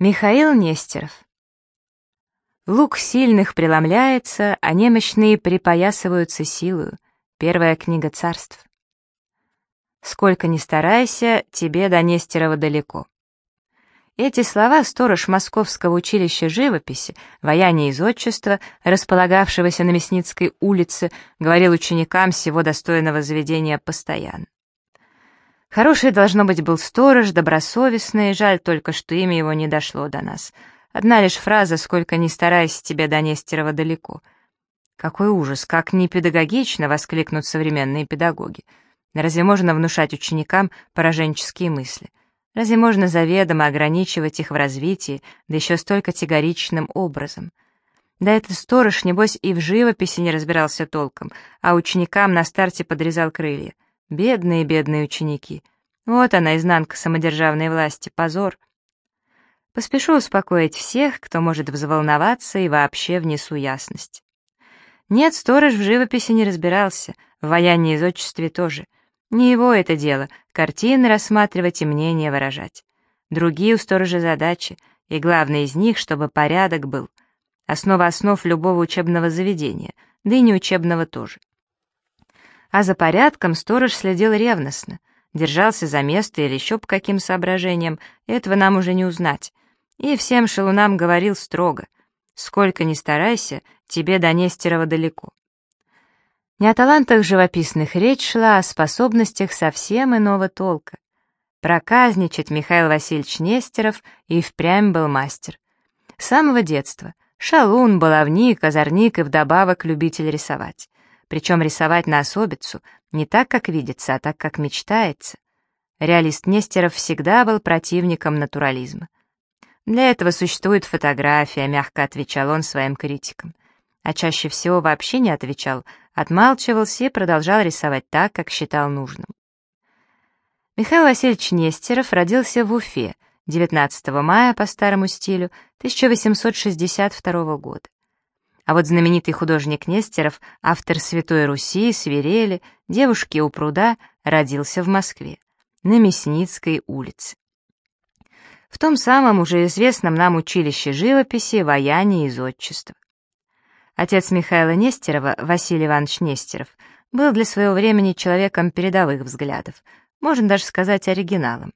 Михаил Нестеров Лук сильных преломляется, а немощные припоясываются силою. Первая книга царств. Сколько ни старайся, тебе до Нестерова далеко. Эти слова сторож Московского училища живописи, вояния из отчества, располагавшегося на Мясницкой улице, говорил ученикам всего достойного заведения постоянно. Хороший, должно быть, был сторож, добросовестный, жаль только, что имя его не дошло до нас. Одна лишь фраза «Сколько ни старайся, тебе до Нестерова далеко». Какой ужас, как непедагогично воскликнут современные педагоги. Разве можно внушать ученикам пораженческие мысли? Разве можно заведомо ограничивать их в развитии, да еще столь категоричным образом? Да этот сторож, небось, и в живописи не разбирался толком, а ученикам на старте подрезал крылья. Бедные, бедные ученики. Вот она, изнанка самодержавной власти, позор. Поспешу успокоить всех, кто может взволноваться, и вообще внесу ясность. Нет, сторож в живописи не разбирался, в воянии и отчестве тоже. Не его это дело — картины рассматривать и мнения выражать. Другие у сторожа задачи, и главное из них, чтобы порядок был. Основа основ любого учебного заведения, да и неучебного тоже. А за порядком сторож следил ревностно, держался за место или еще по каким соображениям, этого нам уже не узнать. И всем шалунам говорил строго, «Сколько ни старайся, тебе до Нестерова далеко». Не о талантах живописных речь шла, а о способностях совсем иного толка. Проказничать Михаил Васильевич Нестеров и впрямь был мастер. С самого детства. Шалун, баловник, озорник и вдобавок любитель рисовать причем рисовать на особицу не так, как видится, а так, как мечтается. Реалист Нестеров всегда был противником натурализма. Для этого существует фотография, мягко отвечал он своим критикам. А чаще всего вообще не отвечал, отмалчивался и продолжал рисовать так, как считал нужным. Михаил Васильевич Нестеров родился в Уфе 19 мая по старому стилю 1862 года. А вот знаменитый художник Нестеров, автор «Святой Руси», «Свирели», «Девушки у пруда», родился в Москве, на Мясницкой улице. В том самом уже известном нам училище живописи, ваяния из отчества. Отец Михаила Нестерова, Василий Иванович Нестеров, был для своего времени человеком передовых взглядов, можно даже сказать оригиналом.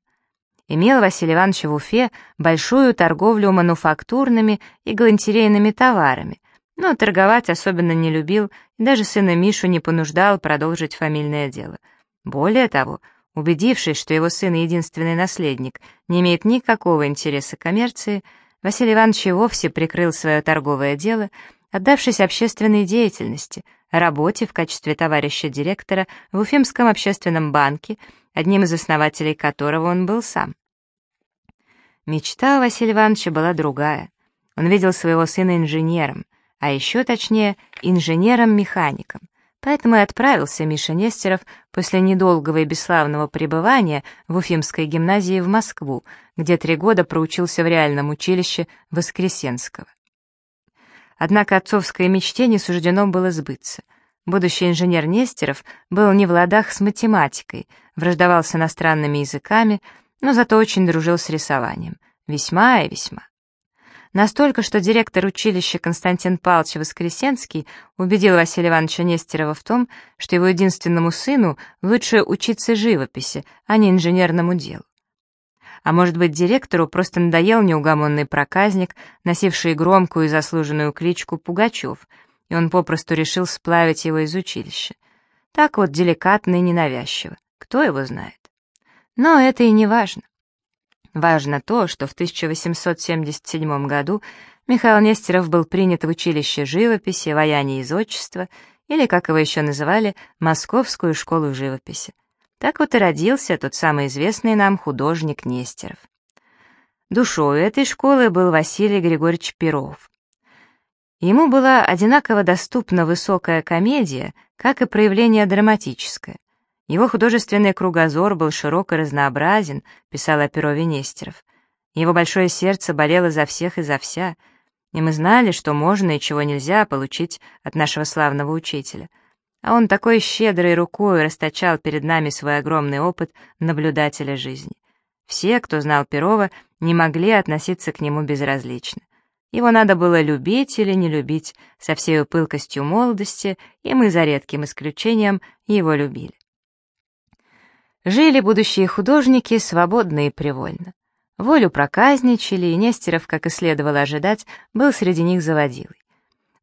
Имел Василий Иванович в Уфе большую торговлю мануфактурными и галантерейными товарами, но торговать особенно не любил и даже сына Мишу не понуждал продолжить фамильное дело. Более того, убедившись, что его сын единственный наследник не имеет никакого интереса к коммерции, Василий Иванович и вовсе прикрыл свое торговое дело, отдавшись общественной деятельности, работе в качестве товарища директора в Уфимском общественном банке, одним из основателей которого он был сам. Мечта Василия Ивановича была другая. Он видел своего сына инженером — а еще точнее инженером-механиком. Поэтому и отправился Миша Нестеров после недолгого и бесславного пребывания в Уфимской гимназии в Москву, где три года проучился в реальном училище Воскресенского. Однако отцовской мечте не суждено было сбыться. Будущий инженер Нестеров был не в ладах с математикой, враждовал с иностранными языками, но зато очень дружил с рисованием. Весьма и весьма. Настолько, что директор училища Константин Павлович Воскресенский убедил Василия Ивановича Нестерова в том, что его единственному сыну лучше учиться живописи, а не инженерному делу. А может быть, директору просто надоел неугомонный проказник, носивший громкую и заслуженную кличку Пугачев, и он попросту решил сплавить его из училища. Так вот, деликатно и ненавязчиво. Кто его знает? Но это и не важно. Важно то, что в 1877 году Михаил Нестеров был принят в училище живописи, вояния из отчества, или, как его еще называли, Московскую школу живописи. Так вот и родился тот самый известный нам художник Нестеров. Душою этой школы был Василий Григорьевич Перов. Ему была одинаково доступна высокая комедия, как и проявление драматическое. Его художественный кругозор был широк и разнообразен, писал о Перове Нестеров. Его большое сердце болело за всех и за вся, и мы знали, что можно и чего нельзя получить от нашего славного учителя. А он такой щедрой рукой расточал перед нами свой огромный опыт наблюдателя жизни. Все, кто знал Перова, не могли относиться к нему безразлично. Его надо было любить или не любить, со всей пылкостью молодости, и мы, за редким исключением, его любили. Жили будущие художники свободно и привольно. Волю проказничали, и Нестеров, как и следовало ожидать, был среди них заводилой.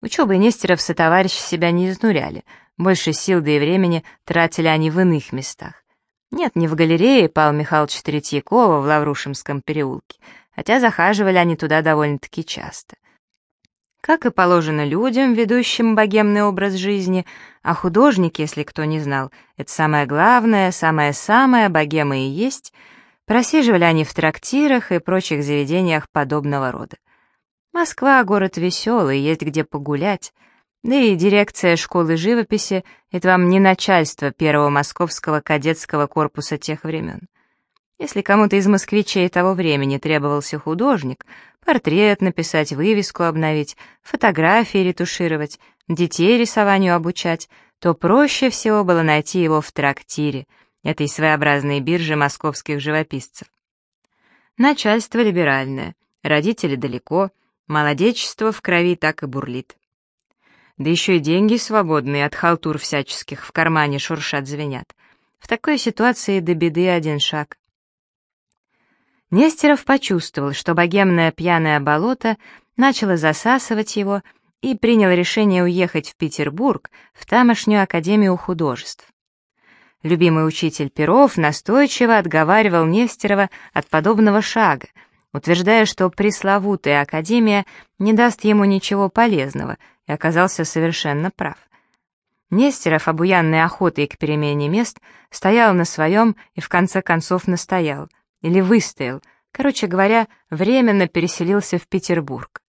Учебой Нестеров сотоварищи себя не изнуряли, больше сил да и времени тратили они в иных местах. Нет, не в галерее Павла Михайловича Третьякова в Лаврушемском переулке, хотя захаживали они туда довольно-таки часто. Как и положено людям, ведущим богемный образ жизни, а художник, если кто не знал, это самое главное, самое-самое богема и есть, просиживали они в трактирах и прочих заведениях подобного рода. Москва — город веселый, есть где погулять, да и дирекция школы живописи — это вам не начальство первого московского кадетского корпуса тех времен. Если кому-то из москвичей того времени требовался художник, портрет написать, вывеску обновить, фотографии ретушировать, детей рисованию обучать, то проще всего было найти его в трактире, этой своеобразной бирже московских живописцев. Начальство либеральное, родители далеко, молодечество в крови так и бурлит. Да еще и деньги свободные от халтур всяческих в кармане шуршат звенят. В такой ситуации до беды один шаг. Нестеров почувствовал, что богемное пьяное болото начало засасывать его и принял решение уехать в Петербург, в тамошнюю академию художеств. Любимый учитель Перов настойчиво отговаривал Нестерова от подобного шага, утверждая, что пресловутая академия не даст ему ничего полезного, и оказался совершенно прав. Нестеров, обуянный охотой к перемене мест, стоял на своем и в конце концов настоял — или выстоял, короче говоря, временно переселился в Петербург.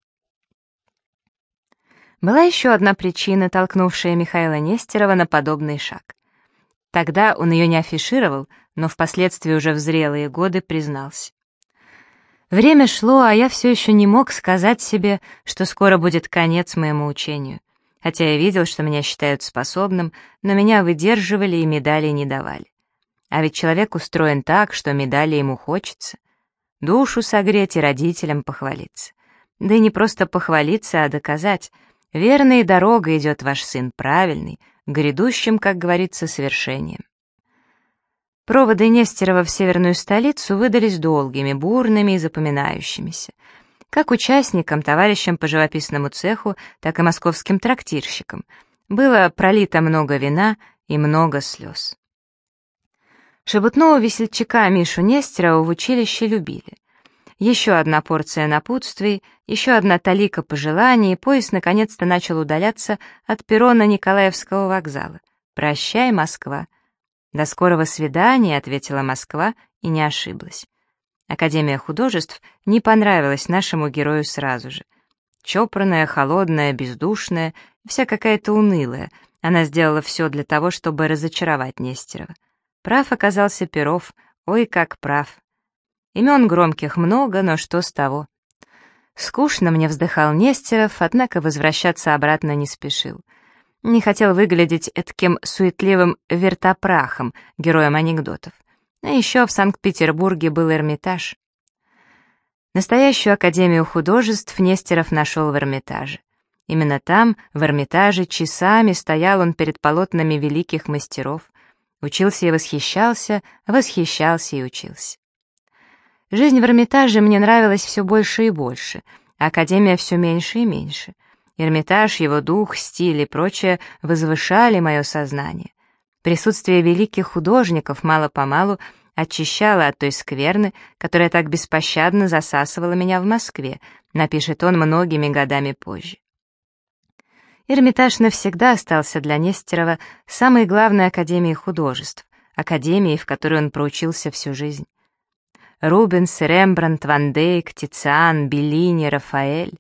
Была еще одна причина, толкнувшая Михаила Нестерова на подобный шаг. Тогда он ее не афишировал, но впоследствии уже в зрелые годы признался. Время шло, а я все еще не мог сказать себе, что скоро будет конец моему учению. Хотя я видел, что меня считают способным, но меня выдерживали и медали не давали. А ведь человек устроен так, что медали ему хочется. Душу согреть и родителям похвалиться. Да и не просто похвалиться, а доказать. Верной дорога идет ваш сын, правильный, грядущим, как говорится, совершением. Проводы Нестерова в северную столицу выдались долгими, бурными и запоминающимися. Как участникам, товарищам по живописному цеху, так и московским трактирщикам. Было пролито много вина и много слез. Шебутного весельчака Мишу Нестерова в училище любили. Еще одна порция напутствий, еще одна талика пожеланий, и поезд наконец-то начал удаляться от перрона Николаевского вокзала. «Прощай, Москва». «До скорого свидания», — ответила Москва и не ошиблась. Академия художеств не понравилась нашему герою сразу же. Чопорная, холодная, бездушная, вся какая-то унылая. Она сделала все для того, чтобы разочаровать Нестерова. Прав оказался Перов, ой, как прав. Имен громких много, но что с того? Скучно мне вздыхал Нестеров, однако возвращаться обратно не спешил. Не хотел выглядеть таким суетливым вертопрахом, героем анекдотов. А еще в Санкт-Петербурге был Эрмитаж. Настоящую Академию художеств Нестеров нашел в Эрмитаже. Именно там, в Эрмитаже, часами стоял он перед полотнами великих мастеров, Учился и восхищался, восхищался и учился. Жизнь в Эрмитаже мне нравилась все больше и больше, а Академия все меньше и меньше. Эрмитаж, его дух, стиль и прочее возвышали мое сознание. Присутствие великих художников мало-помалу очищало от той скверны, которая так беспощадно засасывала меня в Москве, напишет он многими годами позже. Эрмитаж навсегда остался для Нестерова самой главной академией художеств, академией, в которой он проучился всю жизнь. Рубенс, Рембрандт, Ван Дейк, Тициан, Беллини, Рафаэль.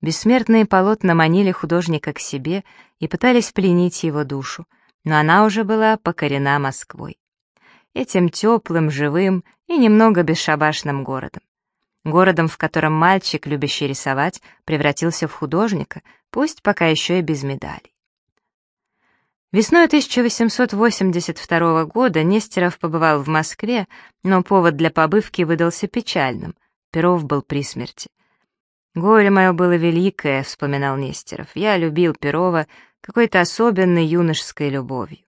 Бессмертные полотна манили художника к себе и пытались пленить его душу, но она уже была покорена Москвой. Этим теплым, живым и немного бесшабашным городом городом, в котором мальчик, любящий рисовать, превратился в художника, пусть пока еще и без медалей. Весной 1882 года Нестеров побывал в Москве, но повод для побывки выдался печальным. Перов был при смерти. «Горе мое было великое», — вспоминал Нестеров. «Я любил Перова какой-то особенной юношеской любовью».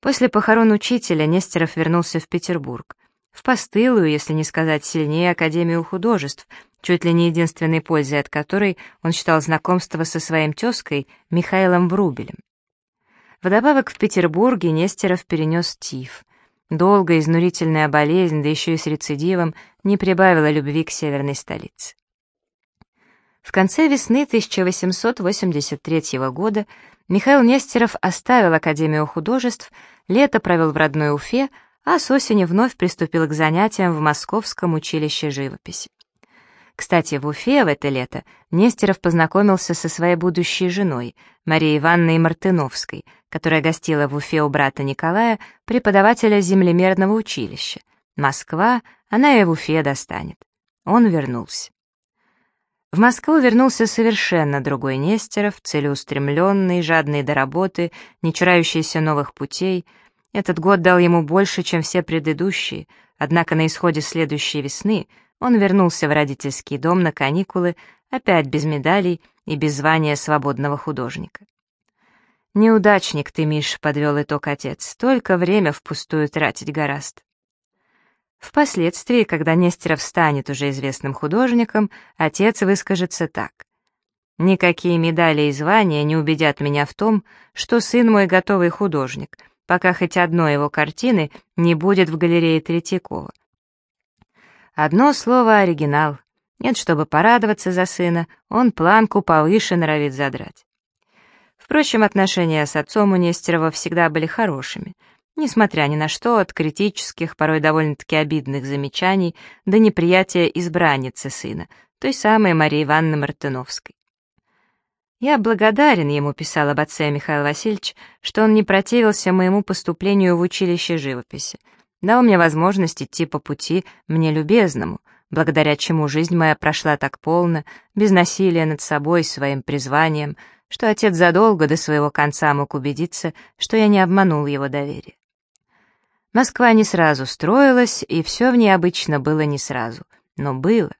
После похорон учителя Нестеров вернулся в Петербург. В постылую, если не сказать сильнее, Академию художеств, чуть ли не единственной пользой от которой он считал знакомство со своим тезкой Михаилом Врубелем. Вдобавок в Петербурге Нестеров перенес тиф. Долгая изнурительная болезнь, да еще и с рецидивом, не прибавила любви к северной столице. В конце весны 1883 года Михаил Нестеров оставил Академию художеств, лето провел в родной Уфе, а с осени вновь приступил к занятиям в Московском училище живописи. Кстати, в Уфе в это лето Нестеров познакомился со своей будущей женой, Марией Ивановной Мартыновской, которая гостила в Уфе у брата Николая, преподавателя землемерного училища. Москва, она и в Уфе достанет. Он вернулся. В Москву вернулся совершенно другой Нестеров, целеустремленный, жадный до работы, не чурающийся новых путей. Этот год дал ему больше, чем все предыдущие, однако на исходе следующей весны — он вернулся в родительский дом на каникулы, опять без медалей и без звания свободного художника. «Неудачник ты, Миш», — подвел итог отец, — «только время впустую тратить гораздо». Впоследствии, когда Нестеров станет уже известным художником, отец выскажется так. «Никакие медали и звания не убедят меня в том, что сын мой готовый художник, пока хоть одной его картины не будет в галерее Третьякова. Одно слово «оригинал». Нет, чтобы порадоваться за сына, он планку повыше норовит задрать. Впрочем, отношения с отцом у Нестерова всегда были хорошими, несмотря ни на что от критических, порой довольно-таки обидных замечаний до неприятия избранницы сына, той самой Марии Ивановны Мартыновской. «Я благодарен ему», — писал об отце Михаил Васильевич, «что он не противился моему поступлению в училище живописи дал мне возможность идти по пути мне любезному, благодаря чему жизнь моя прошла так полно, без насилия над собой, своим призванием, что отец задолго до своего конца мог убедиться, что я не обманул его доверие. Москва не сразу строилась, и все в ней обычно было не сразу, но было.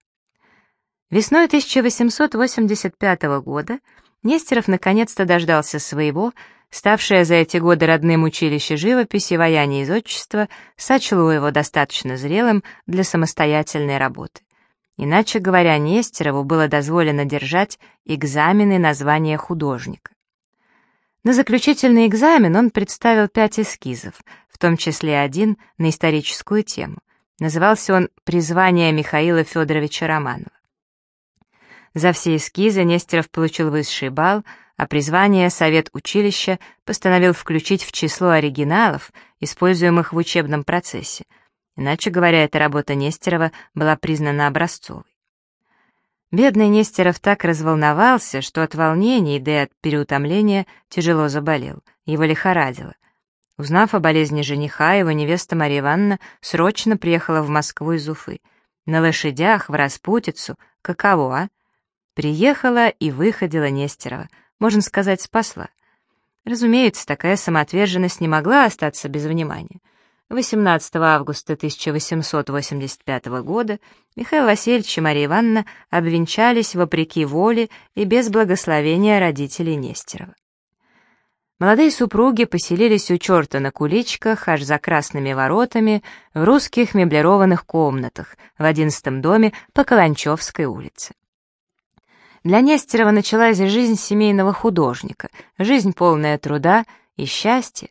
Весной 1885 года Нестеров наконец-то дождался своего, ставшее за эти годы родным училище живописи, вояния из отчества, сочло его достаточно зрелым для самостоятельной работы. Иначе говоря, Нестерову было дозволено держать экзамены на звание художника. На заключительный экзамен он представил пять эскизов, в том числе один на историческую тему. Назывался он «Призвание Михаила Федоровича Романова». За все эскизы Нестеров получил высший балл, а призвание Совет училища постановил включить в число оригиналов, используемых в учебном процессе. Иначе говоря, эта работа Нестерова была признана образцовой. Бедный Нестеров так разволновался, что от волнений, да и от переутомления тяжело заболел, его лихорадило. Узнав о болезни жениха, его невеста Мария Ивановна срочно приехала в Москву из Уфы. На лошадях, в распутицу, каково, а? Приехала и выходила Нестерова — можно сказать, спасла. Разумеется, такая самоотверженность не могла остаться без внимания. 18 августа 1885 года Михаил Васильевич и Мария Ивановна обвенчались вопреки воле и без благословения родителей Нестерова. Молодые супруги поселились у черта на куличках, аж за красными воротами, в русских меблированных комнатах в одиннадцатом доме по Каланчевской улице. Для Нестерова началась жизнь семейного художника, жизнь полная труда и счастья.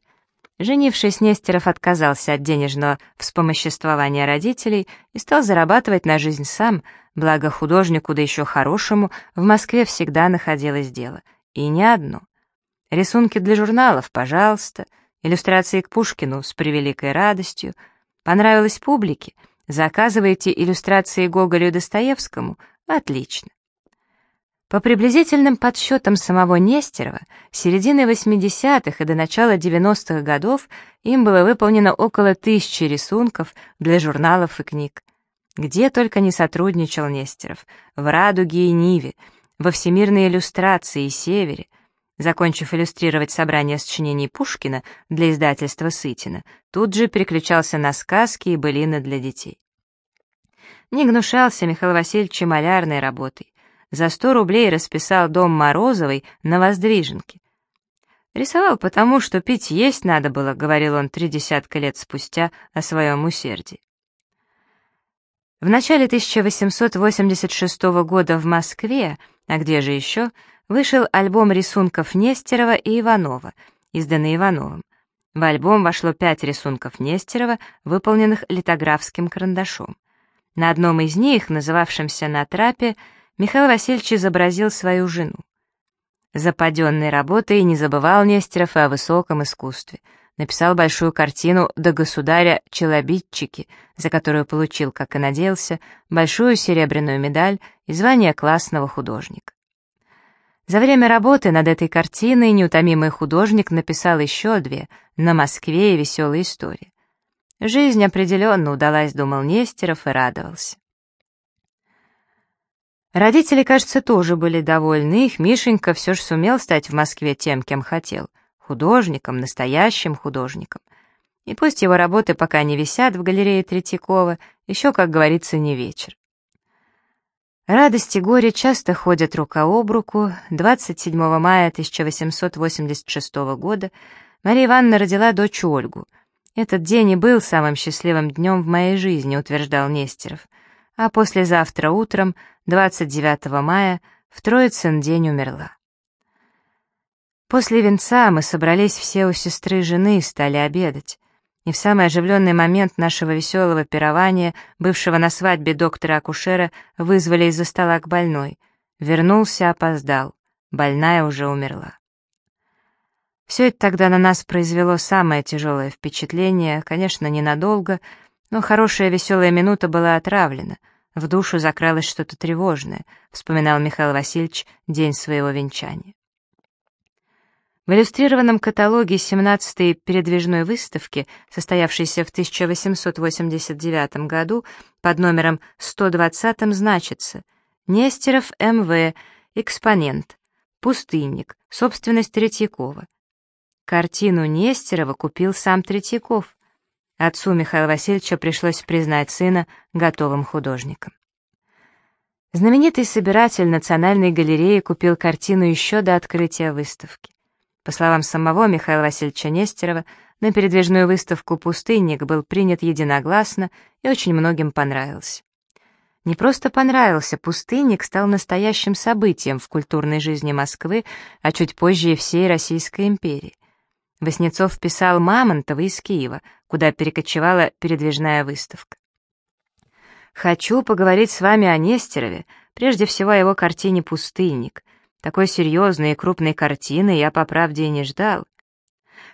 Женившись, Нестеров отказался от денежного вспомоществования родителей и стал зарабатывать на жизнь сам, благо художнику, да еще хорошему, в Москве всегда находилось дело. И не одно. Рисунки для журналов, пожалуйста, иллюстрации к Пушкину с превеликой радостью. Понравилось публике? Заказываете иллюстрации Гоголю и Достоевскому? Отлично. По приблизительным подсчетам самого Нестерова, с середины 80-х и до начала 90-х годов им было выполнено около тысячи рисунков для журналов и книг. Где только не сотрудничал Нестеров, в «Радуге» и «Ниве», во «Всемирной иллюстрации» и «Севере», Закончив иллюстрировать собрание сочинений Пушкина для издательства Сытина, тут же переключался на сказки и былины для детей. Не гнушался Михаил Васильевич малярной работой. За сто рублей расписал дом Морозовой на Воздвиженке. Рисовал потому, что пить есть надо было, говорил он три десятка лет спустя о своем усердии. В начале 1886 года в Москве, а где же еще, вышел альбом рисунков Нестерова и Иванова, изданный Ивановым. В альбом вошло пять рисунков Нестерова, выполненных литографским карандашом. На одном из них, называвшемся «На трапе», Михаил Васильевич изобразил свою жену. Западенной работой не забывал Нестеров и о высоком искусстве. Написал большую картину «До государя челобитчики», за которую получил, как и надеялся, большую серебряную медаль и звание классного художника. За время работы над этой картиной неутомимый художник написал еще две «На Москве» и «Веселая история». Жизнь определенно удалась, думал Нестеров и радовался. Родители, кажется, тоже были довольны, их Мишенька все же сумел стать в Москве тем, кем хотел — художником, настоящим художником. И пусть его работы пока не висят в галерее Третьякова, еще, как говорится, не вечер. Радость и горе часто ходят рука об руку. 27 мая 1886 года Мария Ивановна родила дочь Ольгу. Этот день и был самым счастливым днем в моей жизни, утверждал Нестеров. А послезавтра утром, 29 мая, в Троицын день умерла. После венца мы собрались все у сестры жены и стали обедать и в самый оживленный момент нашего веселого пирования, бывшего на свадьбе доктора-акушера, вызвали из-за стола к больной. Вернулся, опоздал. Больная уже умерла. Все это тогда на нас произвело самое тяжелое впечатление, конечно, ненадолго, но хорошая веселая минута была отравлена. В душу закралось что-то тревожное, вспоминал Михаил Васильевич день своего венчания. В иллюстрированном каталоге 17-й передвижной выставки, состоявшейся в 1889 году, под номером 120 значится «Нестеров М.В. Экспонент. Пустынник. Собственность Третьякова». Картину Нестерова купил сам Третьяков. Отцу Михаила Васильевича пришлось признать сына готовым художником. Знаменитый собиратель Национальной галереи купил картину еще до открытия выставки. По словам самого Михаила Васильевича Нестерова, на передвижную выставку «Пустынник» был принят единогласно и очень многим понравился. Не просто понравился, «Пустынник» стал настоящим событием в культурной жизни Москвы, а чуть позже и всей Российской империи. Васнецов писал Мамонтова из Киева, куда перекочевала передвижная выставка. «Хочу поговорить с вами о Нестерове, прежде всего о его картине «Пустынник», такой серьезной и крупной картины я, по правде, и не ждал.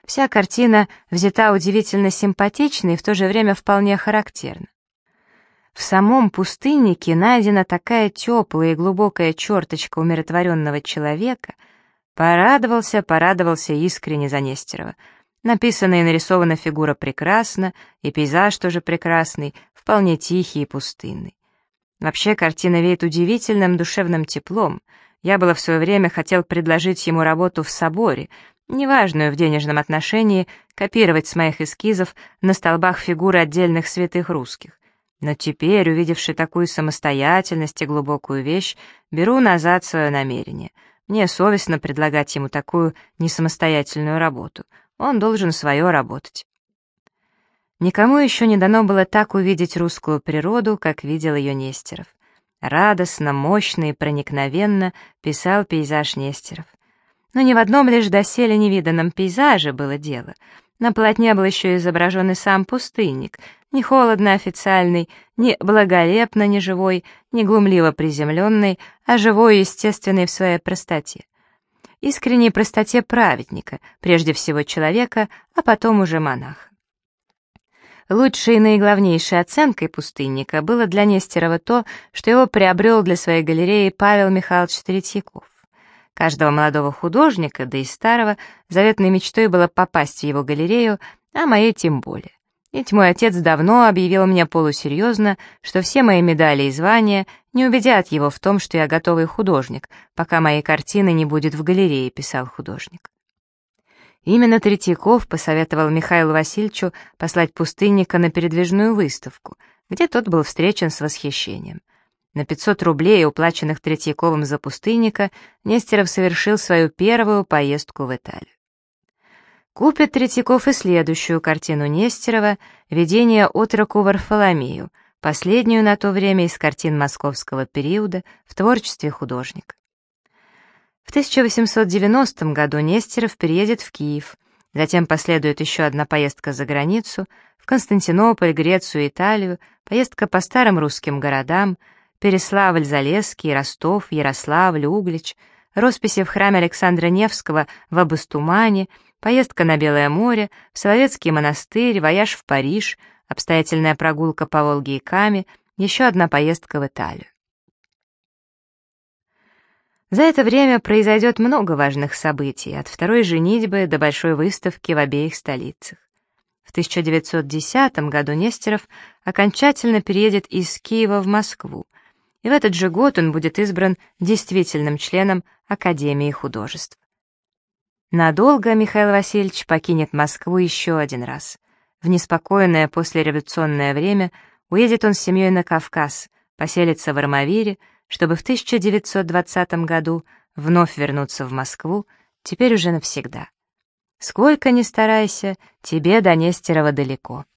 Вся картина взята удивительно симпатично и в то же время вполне характерна. В самом пустыннике найдена такая теплая и глубокая черточка умиротворенного человека. Порадовался, порадовался искренне за Нестерова. Написана и нарисована фигура прекрасна, и пейзаж тоже прекрасный, вполне тихий и пустынный. Вообще картина веет удивительным душевным теплом — я было в свое время хотел предложить ему работу в соборе, неважную в денежном отношении, копировать с моих эскизов на столбах фигуры отдельных святых русских. Но теперь, увидевши такую самостоятельность и глубокую вещь, беру назад свое намерение. Мне совестно предлагать ему такую несамостоятельную работу. Он должен свое работать. Никому еще не дано было так увидеть русскую природу, как видел ее Нестеров. Радостно, мощно и проникновенно писал пейзаж Нестеров. Но ни в одном лишь доселе невиданном пейзаже было дело. На полотне был еще изображен и сам пустынник, не холодно официальный, не благолепно неживой, не глумливо приземленный, а живой и естественный в своей простоте. Искренней простоте праведника, прежде всего человека, а потом уже монаха. Лучшей и наиглавнейшей оценкой пустынника было для Нестерова то, что его приобрел для своей галереи Павел Михайлович Третьяков. Каждого молодого художника, да и старого, заветной мечтой было попасть в его галерею, а моей тем более. Ведь мой отец давно объявил мне полусерьезно, что все мои медали и звания не убедят его в том, что я готовый художник, пока моей картины не будет в галерее, писал художник. Именно Третьяков посоветовал Михаилу Васильевичу послать пустынника на передвижную выставку, где тот был встречен с восхищением. На 500 рублей, уплаченных Третьяковым за пустынника, Нестеров совершил свою первую поездку в Италию. Купит Третьяков и следующую картину Нестерова «Видение отроку Варфоломею», последнюю на то время из картин московского периода в творчестве художника. В 1890 году Нестеров переедет в Киев, затем последует еще одна поездка за границу, в Константинополь, Грецию, Италию, поездка по старым русским городам, Переславль-Залесский, Ростов, Ярославль, Углич, росписи в храме Александра Невского в Абастумане — Поездка на Белое море, в Соловецкий монастырь, вояж в Париж, обстоятельная прогулка по Волге и Каме, еще одна поездка в Италию. За это время произойдет много важных событий, от второй женитьбы до большой выставки в обеих столицах. В 1910 году Нестеров окончательно переедет из Киева в Москву, и в этот же год он будет избран действительным членом Академии художеств. Надолго Михаил Васильевич покинет Москву еще один раз. В неспокойное послереволюционное время уедет он с семьей на Кавказ, поселится в Армавире, чтобы в 1920 году вновь вернуться в Москву, теперь уже навсегда. Сколько ни старайся, тебе до Нестерова далеко.